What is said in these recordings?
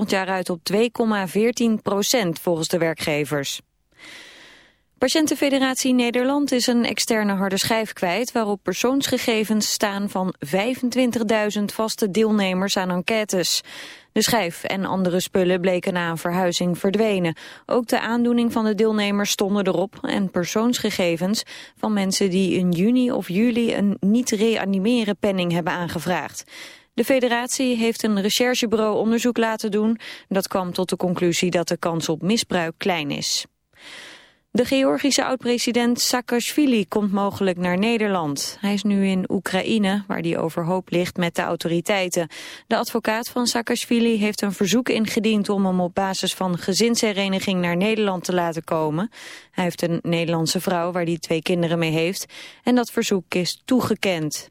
volgend jaar uit op 2,14 procent volgens de werkgevers. Patiëntenfederatie Nederland is een externe harde schijf kwijt... waarop persoonsgegevens staan van 25.000 vaste deelnemers aan enquêtes. De schijf en andere spullen bleken na een verhuizing verdwenen. Ook de aandoening van de deelnemers stonden erop... en persoonsgegevens van mensen die in juni of juli... een niet-reanimeren penning hebben aangevraagd. De federatie heeft een recherchebureau onderzoek laten doen. Dat kwam tot de conclusie dat de kans op misbruik klein is. De Georgische oud-president Saakashvili komt mogelijk naar Nederland. Hij is nu in Oekraïne, waar hij overhoop ligt met de autoriteiten. De advocaat van Saakashvili heeft een verzoek ingediend om hem op basis van gezinshereniging naar Nederland te laten komen. Hij heeft een Nederlandse vrouw waar hij twee kinderen mee heeft en dat verzoek is toegekend.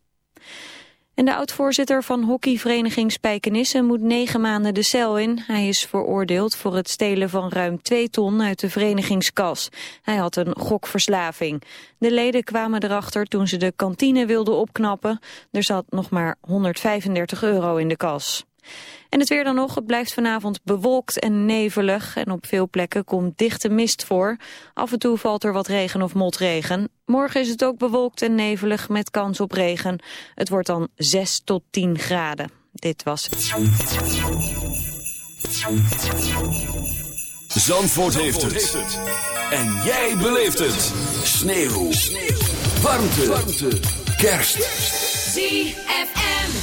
En de oud-voorzitter van hockeyvereniging Spijkenisse moet negen maanden de cel in. Hij is veroordeeld voor het stelen van ruim twee ton uit de verenigingskas. Hij had een gokverslaving. De leden kwamen erachter toen ze de kantine wilden opknappen. Er zat nog maar 135 euro in de kas. En het weer dan nog, het blijft vanavond bewolkt en nevelig en op veel plekken komt dichte mist voor. Af en toe valt er wat regen of motregen. Morgen is het ook bewolkt en nevelig met kans op regen. Het wordt dan 6 tot 10 graden. Dit was het. Zandvoort, heeft, het. En jij beleeft het. Sneeuw. Warmte. Warmte. Kerst. ZFM.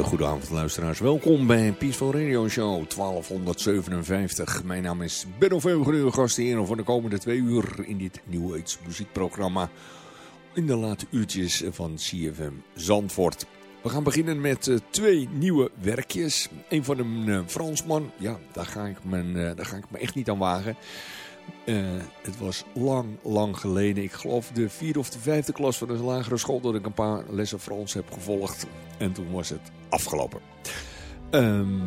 Hele goede avond luisteraars. Welkom bij Peaceful Radio Show 1257. Mijn naam is Benno Veugen, uw gastheer voor de komende twee uur in dit New Age muziekprogramma. In de late uurtjes van CFM Zandvoort. We gaan beginnen met uh, twee nieuwe werkjes. Een van een uh, Fransman. Ja, daar ga, ik me, uh, daar ga ik me echt niet aan wagen. Het was lang, lang geleden. Ik geloof de vierde of de vijfde klas van de lagere school... dat ik een paar lessen Frans heb gevolgd. En toen was het afgelopen. Um,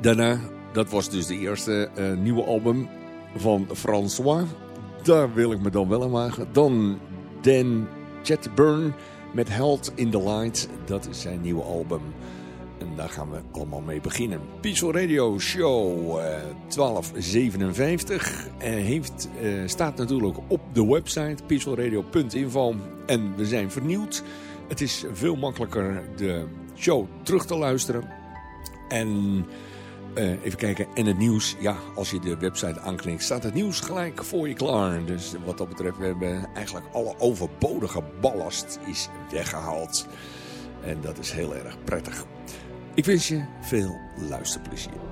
daarna, dat was dus de eerste uh, nieuwe album van François. Daar wil ik me dan wel aan wagen. Dan Dan Chatburn met Held in the Light. Dat is zijn nieuwe album. En daar gaan we allemaal mee beginnen. Peaceful Radio Show uh, 1257 uh, heeft, uh, staat natuurlijk op de website peacefulradio.info. En we zijn vernieuwd. Het is veel makkelijker de show terug te luisteren. En uh, even kijken. En het nieuws. Ja, als je de website aanklinkt, staat het nieuws gelijk voor je klaar. Dus wat dat betreft, we hebben eigenlijk alle overbodige ballast is weggehaald. En dat is heel erg prettig. Ik wens je veel luisterplezier.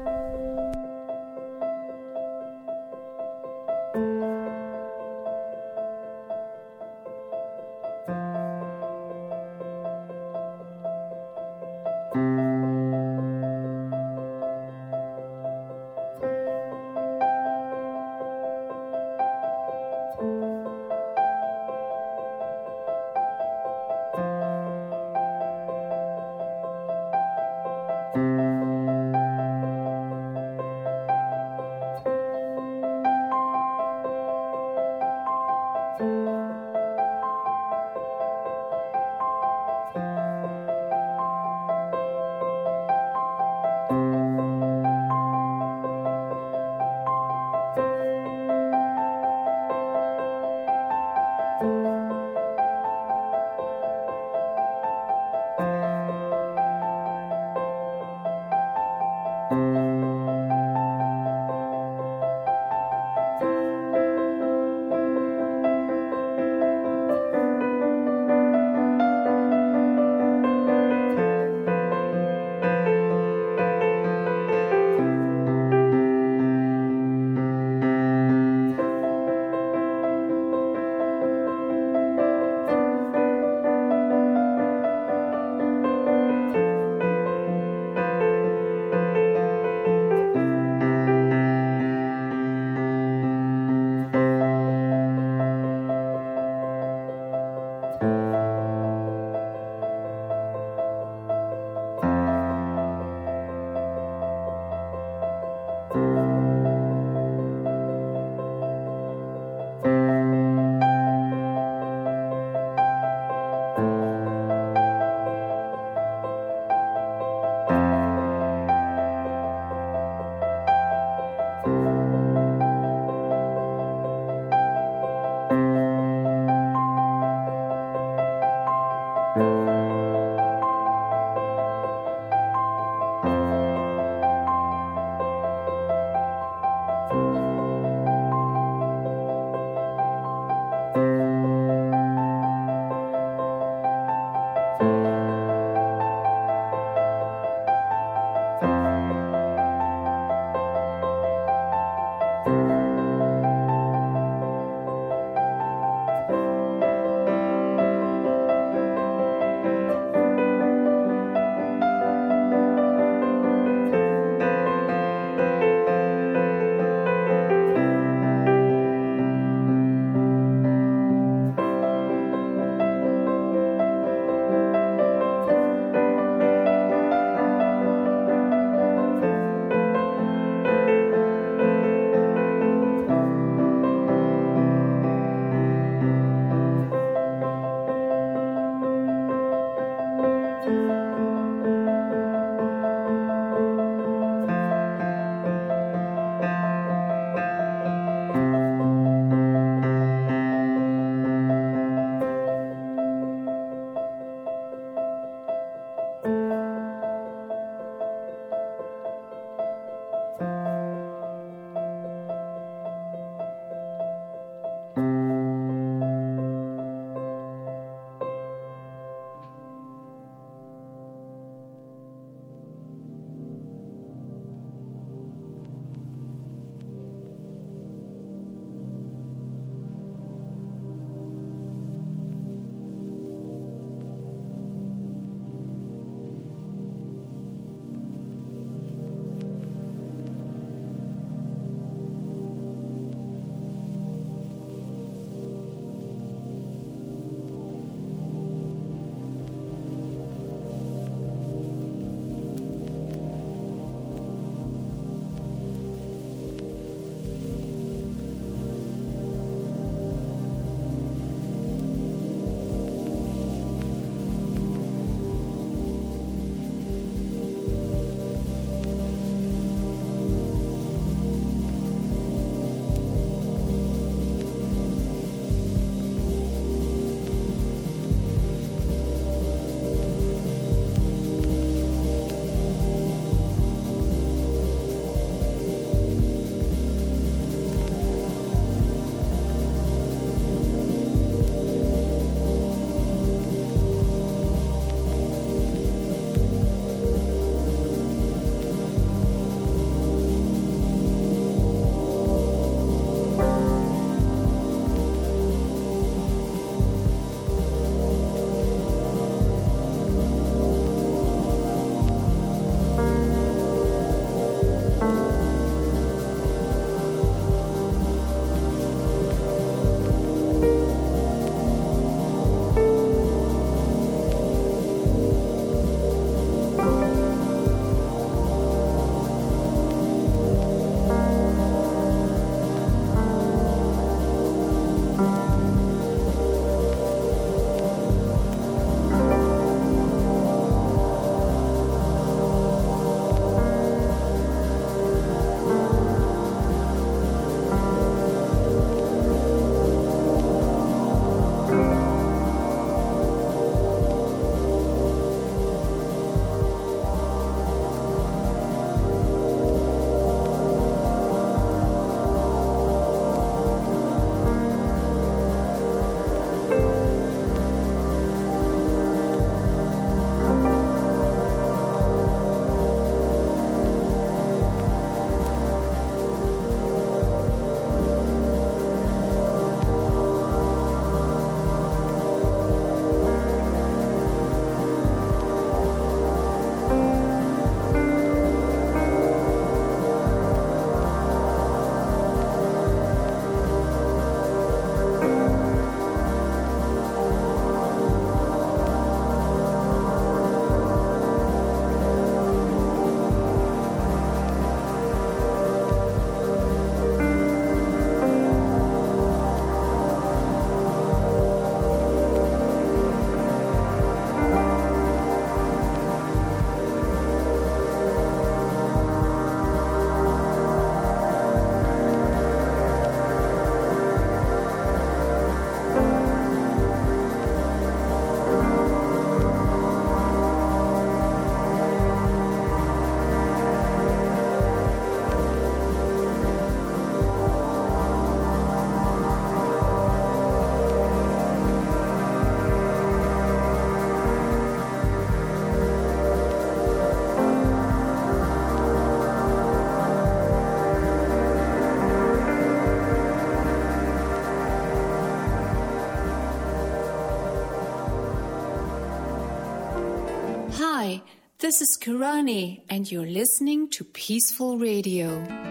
this is Kirani, and you're listening to Peaceful Radio.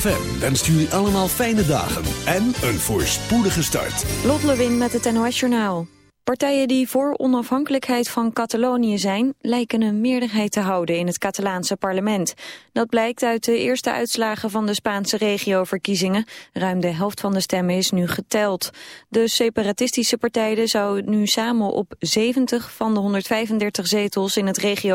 ZFM wenst jullie allemaal fijne dagen en een voorspoedige start. Lot Lewin met het NOS Journaal. Partijen die voor onafhankelijkheid van Catalonië zijn... lijken een meerderheid te houden in het Catalaanse parlement. Dat blijkt uit de eerste uitslagen van de Spaanse regioverkiezingen. Ruim de helft van de stemmen is nu geteld. De separatistische partijen zouden nu samen op 70 van de 135 zetels in het regio